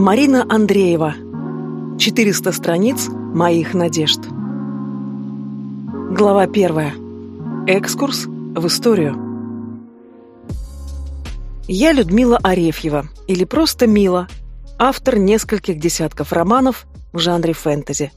Марина Андреева. 400 страниц моих надежд. Глава первая. Экскурс в историю. Я Людмила Арефьева, или просто Мила, автор нескольких десятков романов в жанре фэнтези.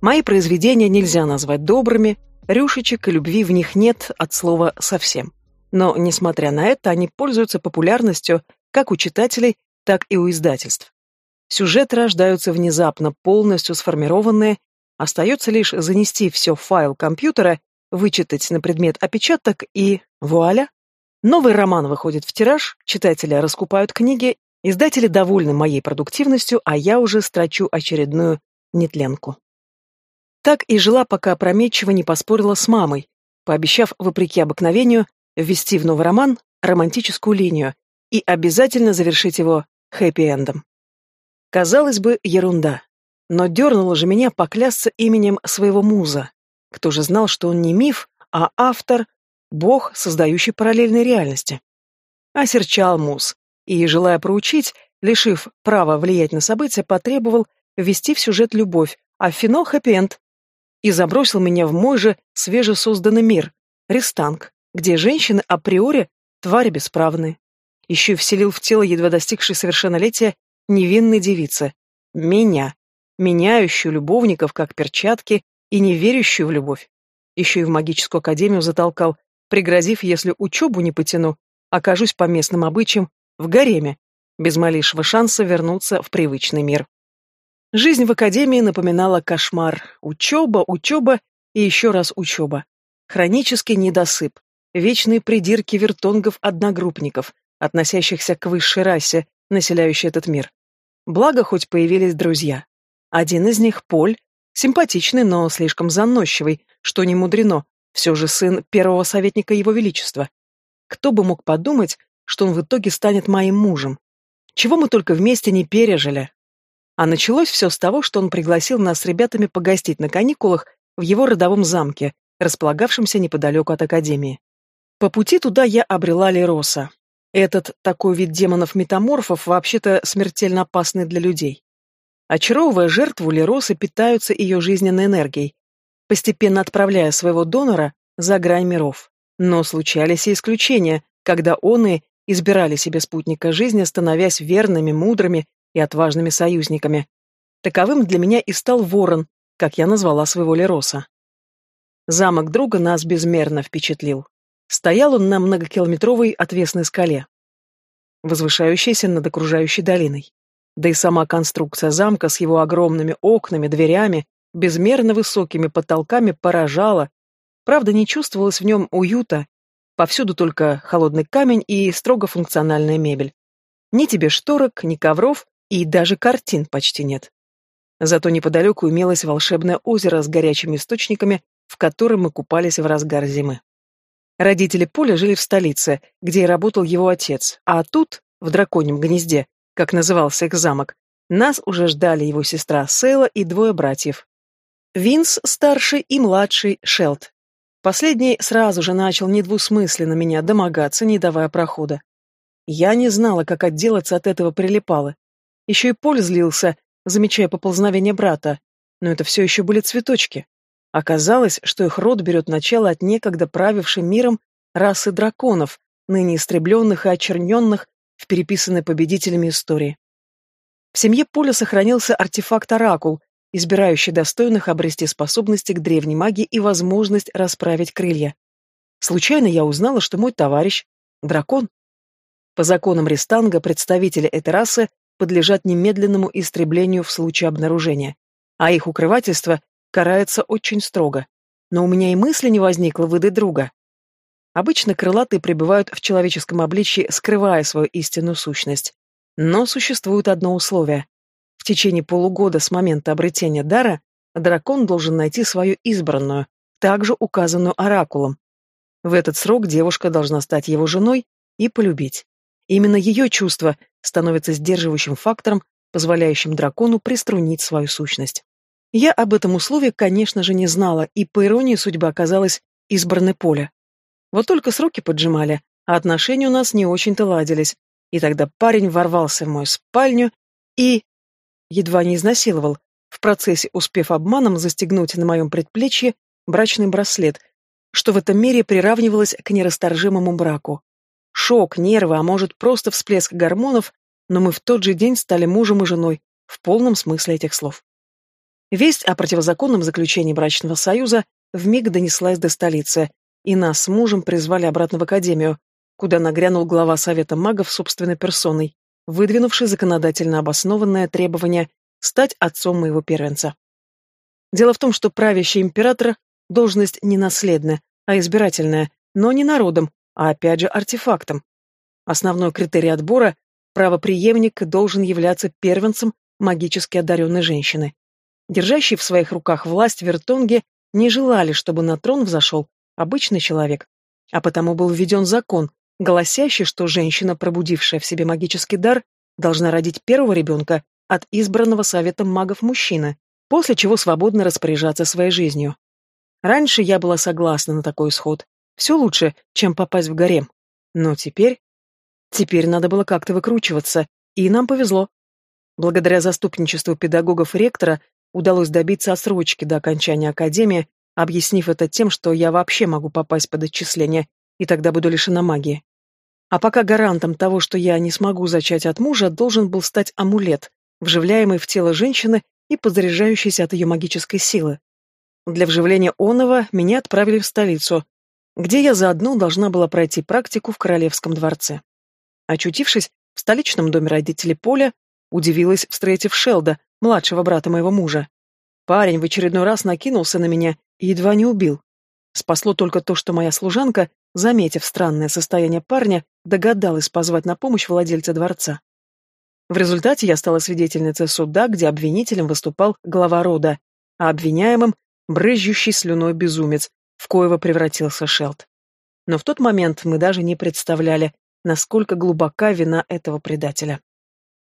Мои произведения нельзя назвать добрыми, рюшечек и любви в них нет от слова совсем. Но, несмотря на это, они пользуются популярностью как у читателей, так и у издательств. Сюжеты рождаются внезапно, полностью сформированные, остается лишь занести все в файл компьютера, вычитать на предмет опечаток и вуаля! Новый роман выходит в тираж, читатели раскупают книги, издатели довольны моей продуктивностью, а я уже строчу очередную нетленку. Так и жила, пока опрометчиво не поспорила с мамой, пообещав, вопреки обыкновению, ввести в новый роман романтическую линию и обязательно завершить его хэппи-эндом. Казалось бы, ерунда. Но дернуло же меня поклясться именем своего муза. Кто же знал, что он не миф, а автор, бог, создающий параллельные реальности? Осерчал муз, и, желая проучить, лишив права влиять на события, потребовал ввести в сюжет любовь, а в финал хэппи-энд. И забросил меня в мой же свежесозданный мир, Рестанг, где женщины априори твари бесправные. Еще и вселил в тело едва достигшей совершеннолетия невинной девицы. Меня, меняющую любовников как перчатки и не верящую в любовь. Еще и в магическую академию затолкал, пригрозив, если учебу не потяну, окажусь по местным обычаям в гареме, без малейшего шанса вернуться в привычный мир. Жизнь в академии напоминала кошмар. Учеба, учеба и еще раз учеба. Хронический недосып, вечные придирки вертонгов-одногруппников, относящихся к высшей расе, населяющей этот мир. Благо, хоть появились друзья. Один из них, Поль, симпатичный, но слишком заносчивый, что не мудрено, все же сын первого советника Его Величества. Кто бы мог подумать, что он в итоге станет моим мужем? Чего мы только вместе не пережили. А началось все с того, что он пригласил нас с ребятами погостить на каникулах в его родовом замке, располагавшемся неподалеку от Академии. По пути туда я обрела Лероса, этот такой вид демонов-метаморфов вообще-то смертельно опасный для людей. Очаровывая жертву, леросы питаются ее жизненной энергией, постепенно отправляя своего донора за грань миров. Но случались и исключения, когда оны избирали себе спутника жизни, становясь верными, мудрыми и отважными союзниками. Таковым для меня и стал ворон, как я назвала своего лероса. Замок друга нас безмерно впечатлил. Стоял он на многокилометровой отвесной скале, возвышающейся над окружающей долиной. Да и сама конструкция замка с его огромными окнами, дверями, безмерно высокими потолками поражала. Правда, не чувствовалось в нем уюта. Повсюду только холодный камень и строго функциональная мебель. Ни тебе шторок, ни ковров, и даже картин почти нет. Зато неподалеку имелось волшебное озеро с горячими источниками, в котором мы купались в разгар зимы. Родители Поля жили в столице, где и работал его отец, а тут, в драконьем гнезде, как назывался их замок, нас уже ждали его сестра Сейла и двое братьев. Винс старший и младший Шелд. Последний сразу же начал недвусмысленно меня домогаться, не давая прохода. Я не знала, как отделаться от этого прилипала. Еще и Поль злился, замечая поползновение брата, но это все еще были цветочки. Оказалось, что их род берет начало от некогда правившей миром расы драконов, ныне истребленных и очерненных в переписанной победителями истории. В семье Поля сохранился артефакт-оракул, избирающий достойных обрести способности к древней магии и возможность расправить крылья. Случайно я узнала, что мой товарищ — дракон. По законам Рестанга представители этой расы подлежат немедленному истреблению в случае обнаружения, а их укрывательство карается очень строго. Но у меня и мысли не возникло выдать друга. Обычно крылатые пребывают в человеческом обличье, скрывая свою истинную сущность. Но существует одно условие. В течение полугода с момента обретения дара дракон должен найти свою избранную, также указанную оракулом. В этот срок девушка должна стать его женой и полюбить. Именно ее чувство становится сдерживающим фактором, позволяющим дракону приструнить свою сущность. Я об этом условии, конечно же, не знала, и, по иронии судьбы, оказалось избранное поле. Вот только сроки поджимали, а отношения у нас не очень-то ладились. И тогда парень ворвался в мою спальню и... едва не изнасиловал, в процессе успев обманом застегнуть на моем предплечье брачный браслет, что в этом мире приравнивалось к нерасторжимому браку. Шок, нервы, а может просто всплеск гормонов, но мы в тот же день стали мужем и женой, в полном смысле этих слов. Весть о противозаконном заключении брачного союза вмиг донеслась до столицы, и нас с мужем призвали обратно в академию, куда нагрянул глава Совета магов собственной персоной, выдвинувший законодательно обоснованное требование стать отцом моего первенца. Дело в том, что правящий император – должность не наследная, а избирательная, но не народом, а опять же артефактом. Основной критерий отбора – правоприемник должен являться первенцем магически одаренной женщины. Держащие в своих руках власть вертонги не желали, чтобы на трон взошел обычный человек, а потому был введен закон, гласящий, что женщина, пробудившая в себе магический дар, должна родить первого ребенка от избранного советом магов мужчины, после чего свободно распоряжаться своей жизнью. Раньше я была согласна на такой исход. Все лучше, чем попасть в гарем. Но теперь... Теперь надо было как-то выкручиваться, и нам повезло. Благодаря заступничеству педагогов ректора удалось добиться отсрочки до окончания академии, объяснив это тем, что я вообще могу попасть под отчисление, и тогда буду лишена магии. А пока гарантом того, что я не смогу зачать от мужа, должен был стать амулет, вживляемый в тело женщины и подзаряжающийся от ее магической силы. Для вживления оного меня отправили в столицу, где я заодно должна была пройти практику в Королевском дворце. Очутившись в столичном доме родителей Поля, удивилась, встретив Шелда, младшего брата моего мужа. Парень в очередной раз накинулся на меня и едва не убил. Спасло только то, что моя служанка, заметив странное состояние парня, догадалась позвать на помощь владельца дворца. В результате я стала свидетельницей суда, где обвинителем выступал глава рода, а обвиняемым — брызжущий слюной безумец, в коего превратился Шелд. Но в тот момент мы даже не представляли, насколько глубока вина этого предателя.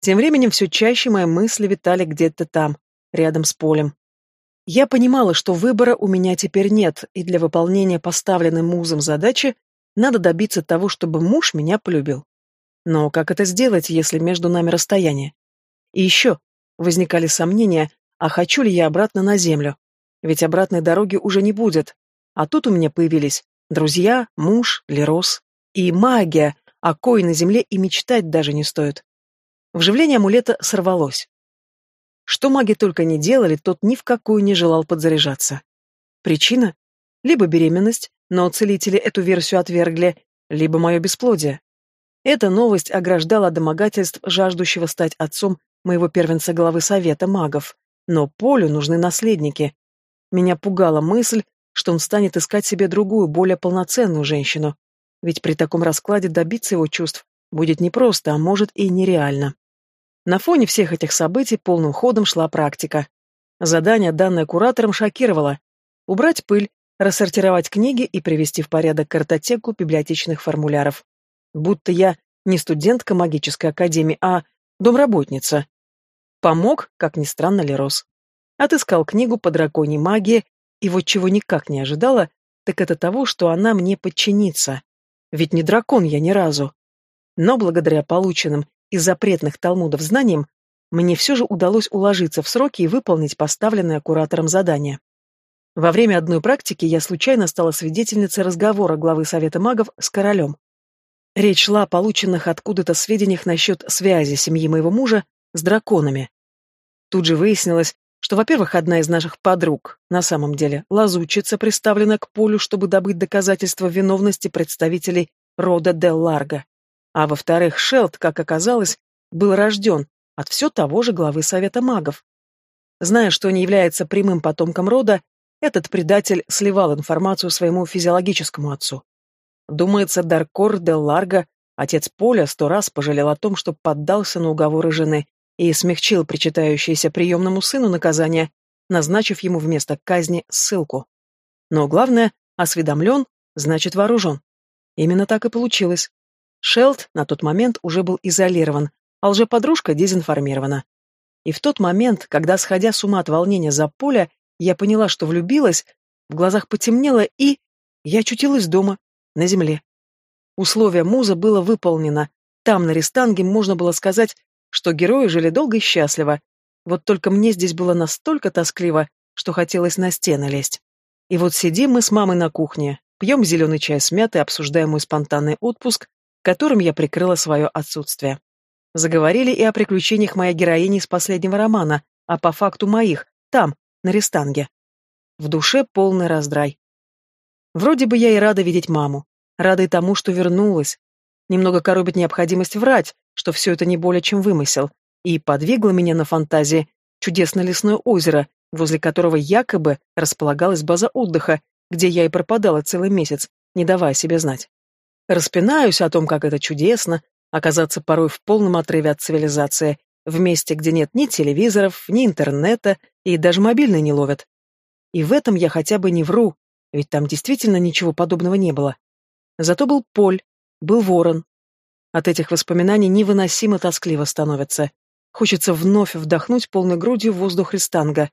Тем временем все чаще мои мысли витали где-то там, рядом с полем. Я понимала, что выбора у меня теперь нет, и для выполнения поставленной музом задачи надо добиться того, чтобы муж меня полюбил. Но как это сделать, если между нами расстояние? И еще возникали сомнения, а хочу ли я обратно на землю? Ведь обратной дороги уже не будет. А тут у меня появились друзья, муж, Лерос и магия, о кое на земле и мечтать даже не стоит. Вживление амулета сорвалось. Что маги только не делали, тот ни в какую не желал подзаряжаться. Причина? Либо беременность, но целители эту версию отвергли, либо мое бесплодие. Эта новость ограждала домогательств жаждущего стать отцом моего первенца главы совета магов. Но Полю нужны наследники. Меня пугала мысль, что он станет искать себе другую, более полноценную женщину. Ведь при таком раскладе добиться его чувств будет непросто, а может и нереально. На фоне всех этих событий полным ходом шла практика. Задание, данное куратором, шокировало. Убрать пыль, рассортировать книги и привести в порядок картотеку библиотечных формуляров будто я не студентка магической академии, а домработница. Помог, как ни странно, Лерос. Отыскал книгу по драконьей магии, и вот чего никак не ожидала, так это того, что она мне подчинится. Ведь не дракон я ни разу. Но благодаря полученным из запретных талмудов знаниям, мне все же удалось уложиться в сроки и выполнить поставленное куратором задание. Во время одной практики я случайно стала свидетельницей разговора главы Совета магов с королем. Речь шла о полученных откуда-то сведениях насчет связи семьи моего мужа с драконами. Тут же выяснилось, что, во-первых, одна из наших подруг, на самом деле, лазучица, приставлена к полю, чтобы добыть доказательства виновности представителей рода Дел Ларго. А во-вторых, Шелд, как оказалось, был рожден от все того же главы Совета магов. Зная, что не является прямым потомком рода, этот предатель сливал информацию своему физиологическому отцу. Думается, Даркор де Ларго, отец Поля, сто раз пожалел о том, что поддался на уговоры жены и смягчил причитающееся приемному сыну наказание, назначив ему вместо казни ссылку. Но главное, осведомлен, значит вооружен. Именно так и получилось. Шелд на тот момент уже был изолирован, а лжеподружка дезинформирована. И в тот момент, когда, сходя с ума от волнения за Поля, я поняла, что влюбилась, в глазах потемнело и... Я очутилась дома, на земле. Условие муза было выполнено. Там, на Рестанге, можно было сказать, что герои жили долго и счастливо, Вот только мне здесь было настолько тоскливо, что хотелось на стены лезть. И вот сидим мы с мамой на кухне, пьем зеленый чай с мятой, обсуждаем мой спонтанный отпуск, которым я прикрыла свое отсутствие. Заговорили и о приключениях моей героини из последнего романа, а по факту моих, там, на Рестанге. В душе полный раздрай. Вроде бы я и рада видеть маму, рада и тому, что вернулась. Немного коробит необходимость врать, что все это не более чем вымысел, и подвигло меня на фантазии чудесное лесное озеро, возле которого якобы располагалась база отдыха, где я и пропадала целый месяц, не давая себе знать. Распинаюсь о том, как это чудесно, оказаться порой в полном отрыве от цивилизации, в месте, где нет ни телевизоров, ни интернета, и даже мобильный не ловят. И в этом я хотя бы не вру, ведь там действительно ничего подобного не было. Зато был Поль, был Ворон. От этих воспоминаний невыносимо тоскливо становится. Хочется вновь вдохнуть полной грудью воздух Ристанга,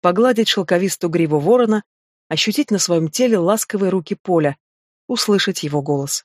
погладить шелковистую гриву ворона, ощутить на своем теле ласковые руки Поля, услышать его голос.